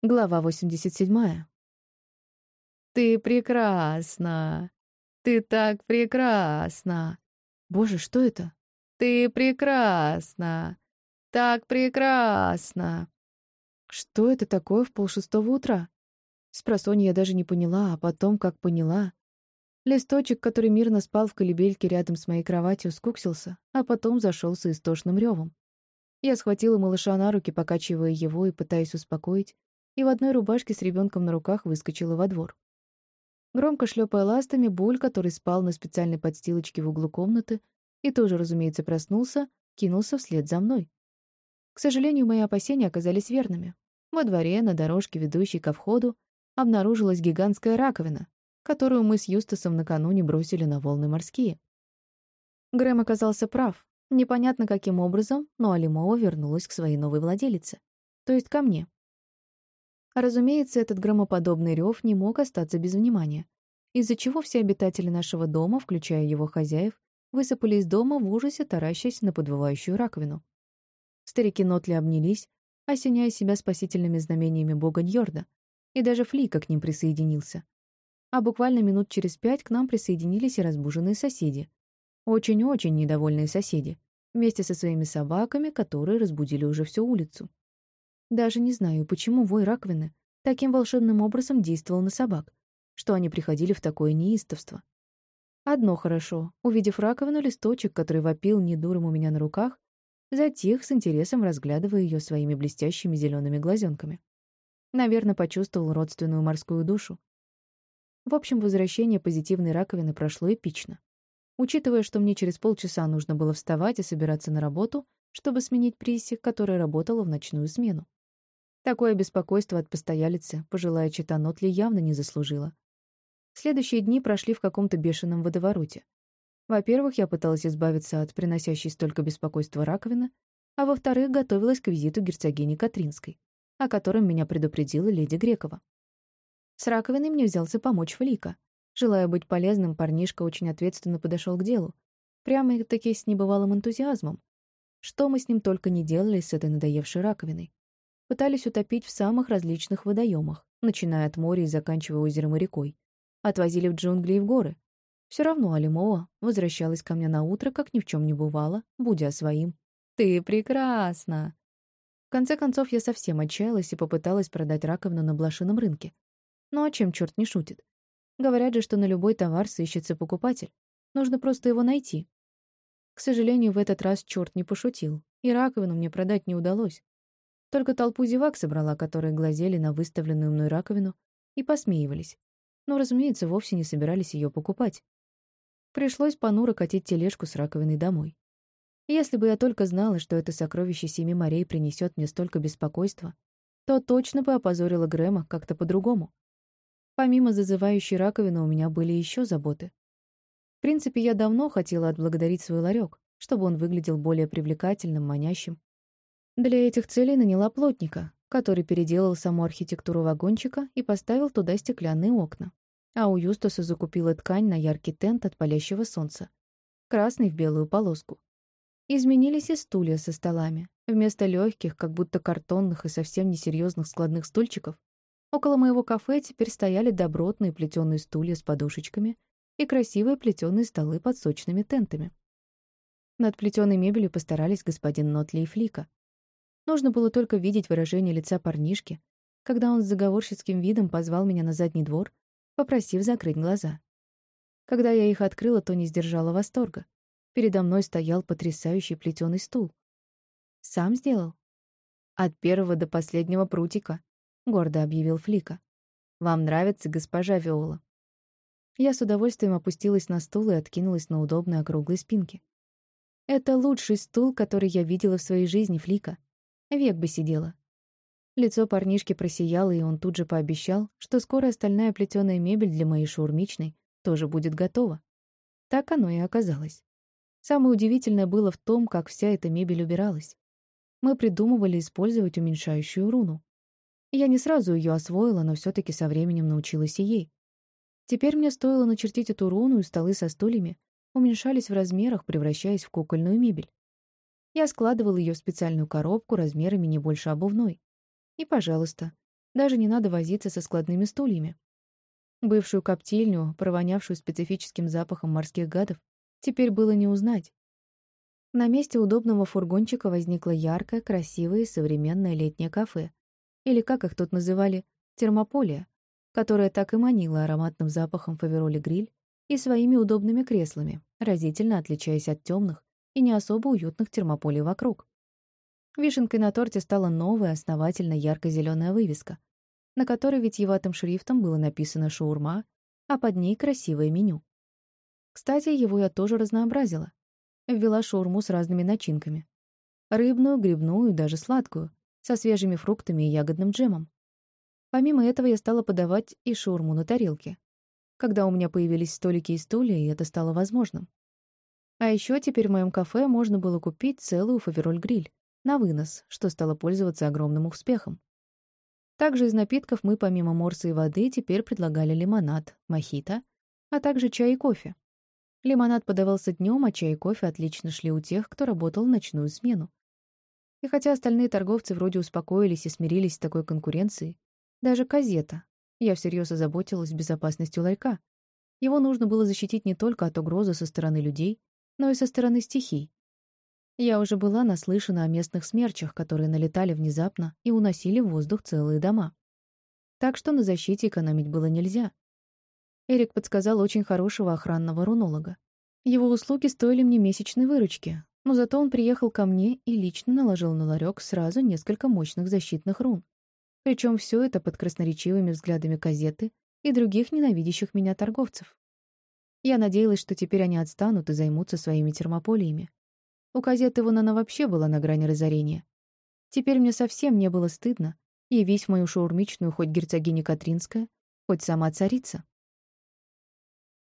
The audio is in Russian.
Глава 87. «Ты прекрасна! Ты так прекрасна!» Боже, что это? «Ты прекрасна! Так прекрасна!» Что это такое в полшестого утра? Спросонья я даже не поняла, а потом, как поняла. Листочек, который мирно спал в колебельке рядом с моей кроватью, скуксился, а потом зашелся истошным ревом. Я схватила малыша на руки, покачивая его и пытаясь успокоить, и в одной рубашке с ребенком на руках выскочила во двор. Громко шлепая ластами, Буль, который спал на специальной подстилочке в углу комнаты и тоже, разумеется, проснулся, кинулся вслед за мной. К сожалению, мои опасения оказались верными. Во дворе, на дорожке, ведущей ко входу, обнаружилась гигантская раковина, которую мы с Юстасом накануне бросили на волны морские. Грэм оказался прав. Непонятно каким образом, но Алимова вернулась к своей новой владелице, то есть ко мне. Разумеется, этот громоподобный рев не мог остаться без внимания, из-за чего все обитатели нашего дома, включая его хозяев, высыпали из дома в ужасе, таращась на подвывающую раковину. Старики Нотли обнялись, осеняя себя спасительными знамениями бога Ньорда, и даже Флика к ним присоединился. А буквально минут через пять к нам присоединились и разбуженные соседи. Очень-очень недовольные соседи, вместе со своими собаками, которые разбудили уже всю улицу. Даже не знаю, почему вой раковины таким волшебным образом действовал на собак, что они приходили в такое неистовство. Одно хорошо. Увидев раковину, листочек, который вопил недуром у меня на руках, затих с интересом, разглядывая ее своими блестящими зелеными глазенками. Наверное, почувствовал родственную морскую душу. В общем, возвращение позитивной раковины прошло эпично. Учитывая, что мне через полчаса нужно было вставать и собираться на работу, чтобы сменить Присси, которая работала в ночную смену. Такое беспокойство от постоялицы пожилая чита Нотли явно не заслужила. Следующие дни прошли в каком-то бешеном водовороте. Во-первых, я пыталась избавиться от приносящей столько беспокойства раковины, а во-вторых, готовилась к визиту герцогини Катринской, о котором меня предупредила леди Грекова. С раковиной мне взялся помочь Флика. Желая быть полезным, парнишка очень ответственно подошел к делу, прямо-таки с небывалым энтузиазмом. Что мы с ним только не делали с этой надоевшей раковиной пытались утопить в самых различных водоемах, начиная от моря и заканчивая озером и рекой. Отвозили в джунгли и в горы. Все равно Алимова возвращалась ко мне на утро, как ни в чем не бывало, будя своим. «Ты прекрасна!» В конце концов, я совсем отчаялась и попыталась продать раковину на блошином рынке. Ну а чем черт не шутит? Говорят же, что на любой товар сыщется покупатель. Нужно просто его найти. К сожалению, в этот раз черт не пошутил, и раковину мне продать не удалось. Только толпу зевак собрала, которые глазели на выставленную мной раковину и посмеивались. Но, разумеется, вовсе не собирались ее покупать. Пришлось понуро катить тележку с раковиной домой. Если бы я только знала, что это сокровище семи морей принесет мне столько беспокойства, то точно бы опозорила Грэма как-то по-другому. Помимо зазывающей раковины у меня были еще заботы. В принципе, я давно хотела отблагодарить свой ларек, чтобы он выглядел более привлекательным, манящим, для этих целей наняла плотника, который переделал саму архитектуру вагончика и поставил туда стеклянные окна. А у Юстаса закупила ткань на яркий тент от палящего солнца. Красный в белую полоску. Изменились и стулья со столами. Вместо легких, как будто картонных и совсем несерьезных складных стульчиков, около моего кафе теперь стояли добротные плетеные стулья с подушечками и красивые плетеные столы под сочными тентами. Над плетеной мебелью постарались господин Нотли и Флика. Нужно было только видеть выражение лица парнишки, когда он с заговорщицким видом позвал меня на задний двор, попросив закрыть глаза. Когда я их открыла, то не сдержала восторга. Передо мной стоял потрясающий плетеный стул. «Сам сделал?» «От первого до последнего прутика», — гордо объявил Флика. «Вам нравится госпожа Виола?» Я с удовольствием опустилась на стул и откинулась на удобной округлой спинке. «Это лучший стул, который я видела в своей жизни, Флика. Век бы сидела. Лицо парнишки просияло, и он тут же пообещал, что скоро остальная плетеная мебель для моей шаурмичной тоже будет готова. Так оно и оказалось. Самое удивительное было в том, как вся эта мебель убиралась. Мы придумывали использовать уменьшающую руну. Я не сразу ее освоила, но все таки со временем научилась и ей. Теперь мне стоило начертить эту руну, и столы со стульями уменьшались в размерах, превращаясь в кукольную мебель. Я складывал ее в специальную коробку размерами не больше обувной. И, пожалуйста, Даже не надо возиться со складными стульями. Бывшую коптильню, провонявшую специфическим запахом морских гадов, теперь было не узнать. На месте удобного фургончика возникло яркое, красивое и современное летнее кафе, или, как их тут называли, термополия, которое так и манило ароматным запахом фавероли гриль и своими удобными креслами, разительно отличаясь от темных и не особо уютных термополей вокруг. Вишенкой на торте стала новая, основательно ярко-зеленая вывеска, на которой витьеватым шрифтом было написано «шаурма», а под ней красивое меню. Кстати, его я тоже разнообразила. Ввела шаурму с разными начинками. Рыбную, грибную и даже сладкую, со свежими фруктами и ягодным джемом. Помимо этого я стала подавать и шаурму на тарелке, когда у меня появились столики и стулья, и это стало возможным. А еще теперь в моем кафе можно было купить целую фавероль-гриль на вынос, что стало пользоваться огромным успехом. Также из напитков мы помимо морса и воды теперь предлагали лимонад, мохито, а также чай и кофе. Лимонад подавался днем, а чай и кофе отлично шли у тех, кто работал в ночную смену. И хотя остальные торговцы вроде успокоились и смирились с такой конкуренцией, даже газета, я всерьез озаботилась безопасностью ларька. Его нужно было защитить не только от угрозы со стороны людей, но и со стороны стихий. Я уже была наслышана о местных смерчах, которые налетали внезапно и уносили в воздух целые дома. Так что на защите экономить было нельзя. Эрик подсказал очень хорошего охранного рунолога. Его услуги стоили мне месячной выручки, но зато он приехал ко мне и лично наложил на ларек сразу несколько мощных защитных рун. Причем все это под красноречивыми взглядами газеты и других ненавидящих меня торговцев. Я надеялась, что теперь они отстанут и займутся своими термополиями. У Казеты вон она вообще была на грани разорения. Теперь мне совсем не было стыдно, явись в мою шаурмичную хоть герцогиня Катринская, хоть сама царица.